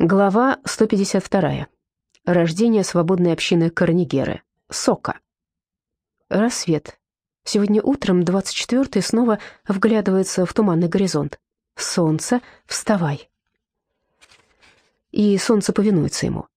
Глава 152. Рождение свободной общины Корнигеры. Сока. Рассвет. Сегодня утром 24-й снова вглядывается в туманный горизонт. Солнце, вставай. И солнце повинуется ему.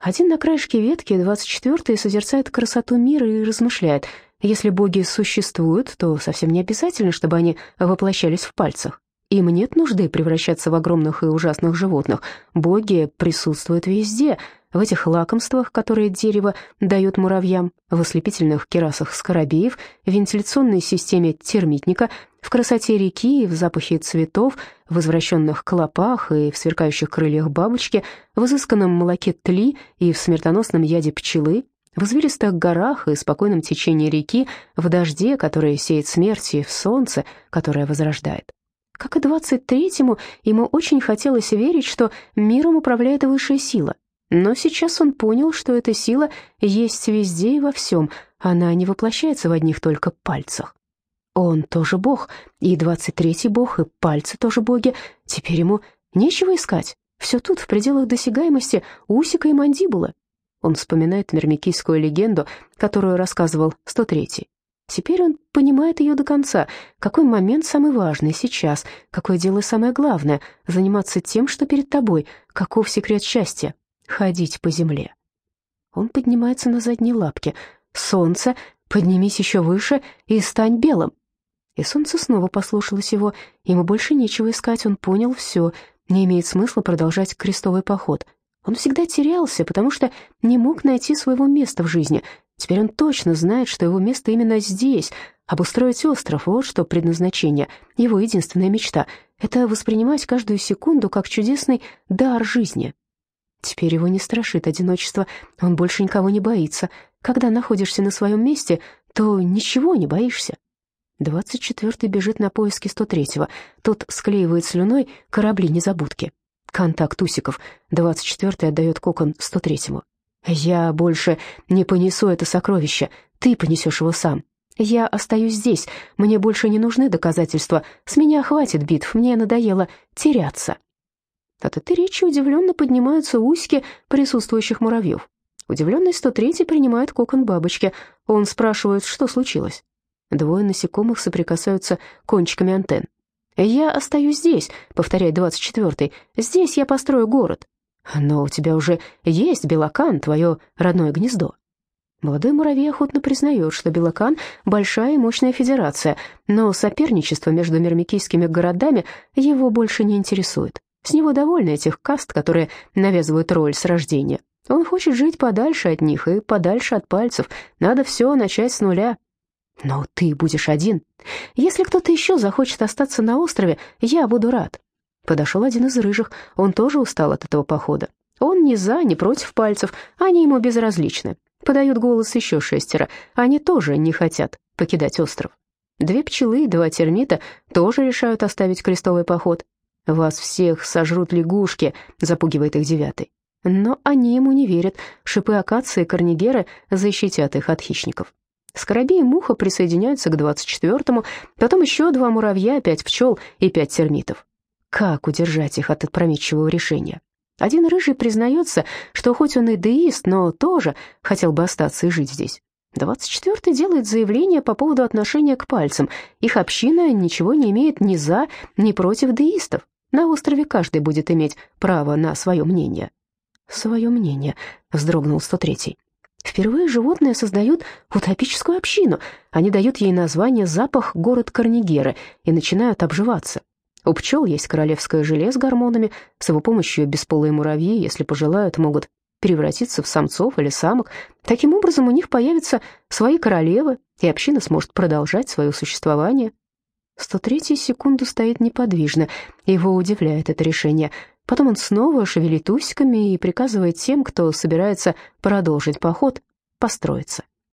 Один на краешке ветки, 24-й, созерцает красоту мира и размышляет, если боги существуют, то совсем не обязательно, чтобы они воплощались в пальцах. Им нет нужды превращаться в огромных и ужасных животных. Боги присутствуют везде, в этих лакомствах, которые дерево дает муравьям, в ослепительных керасах скоробеев, в вентиляционной системе термитника, в красоте реки, в запахе цветов, в извращенных клопах и в сверкающих крыльях бабочки, в изысканном молоке тли и в смертоносном яде пчелы, в извилистых горах и спокойном течении реки, в дожде, который сеет смерть, и в солнце, которое возрождает. Как и двадцать третьему, ему очень хотелось верить, что миром управляет высшая сила. Но сейчас он понял, что эта сила есть везде и во всем, она не воплощается в одних только пальцах. Он тоже бог, и двадцать третий бог, и пальцы тоже боги. Теперь ему нечего искать. Все тут, в пределах досягаемости, усика и мандибулы. Он вспоминает мермикийскую легенду, которую рассказывал 103-й. Теперь он понимает ее до конца. Какой момент самый важный сейчас? Какое дело самое главное? Заниматься тем, что перед тобой. Каков секрет счастья? Ходить по земле. Он поднимается на задние лапки. Солнце, поднимись еще выше и стань белым. И солнце снова послушалось его. Ему больше нечего искать, он понял все. Не имеет смысла продолжать крестовый поход. Он всегда терялся, потому что не мог найти своего места в жизни. Теперь он точно знает, что его место именно здесь. Обустроить остров — вот что предназначение, его единственная мечта. Это воспринимать каждую секунду как чудесный дар жизни. Теперь его не страшит одиночество, он больше никого не боится. Когда находишься на своем месте, то ничего не боишься. Двадцать четвертый бежит на поиски сто третьего. Тот склеивает слюной корабли-незабудки. Контакт усиков. Двадцать четвертый отдает кокон сто третьему. «Я больше не понесу это сокровище, ты понесешь его сам. Я остаюсь здесь, мне больше не нужны доказательства, с меня хватит битв, мне надоело теряться». От этой речи удивленно поднимаются усики присутствующих муравьев. Удивленный 103 принимает кокон бабочки. Он спрашивает, что случилось. Двое насекомых соприкасаются кончиками антенн. «Я остаюсь здесь», — повторяет 24-й. «Здесь я построю город. Но у тебя уже есть Белокан, твое родное гнездо. Молодой муравей охотно признает, что Белокан — большая и мощная федерация, но соперничество между мирмикийскими городами его больше не интересует. С него довольны этих каст, которые навязывают роль с рождения. Он хочет жить подальше от них и подальше от пальцев. Надо все начать с нуля. Но ты будешь один. Если кто-то еще захочет остаться на острове, я буду рад. Подошел один из рыжих, он тоже устал от этого похода. Он ни за, ни против пальцев, они ему безразличны. Подают голос еще шестеро, они тоже не хотят покидать остров. Две пчелы и два термита тоже решают оставить крестовый поход. «Вас всех сожрут лягушки», — запугивает их девятый. Но они ему не верят, шипы акации и корнигеры защитят их от хищников. Скоробей и муха присоединяются к двадцать четвертому, потом еще два муравья, пять пчел и пять термитов. Как удержать их от опрометчивого решения? Один рыжий признается, что хоть он и деист, но тоже хотел бы остаться и жить здесь. Двадцать четвертый делает заявление по поводу отношения к пальцам. Их община ничего не имеет ни за, ни против деистов. На острове каждый будет иметь право на свое мнение. «Свое мнение», — вздрогнул сто третий. Впервые животные создают утопическую общину. Они дают ей название «Запах город Корнигеры» и начинают обживаться. У пчел есть королевское желе с гормонами, с его помощью бесполые муравьи, если пожелают, могут превратиться в самцов или самок. Таким образом, у них появятся свои королевы, и община сможет продолжать свое существование. 103 секунду стоит неподвижно, его удивляет это решение. Потом он снова шевелит усиками и приказывает тем, кто собирается продолжить поход, построиться.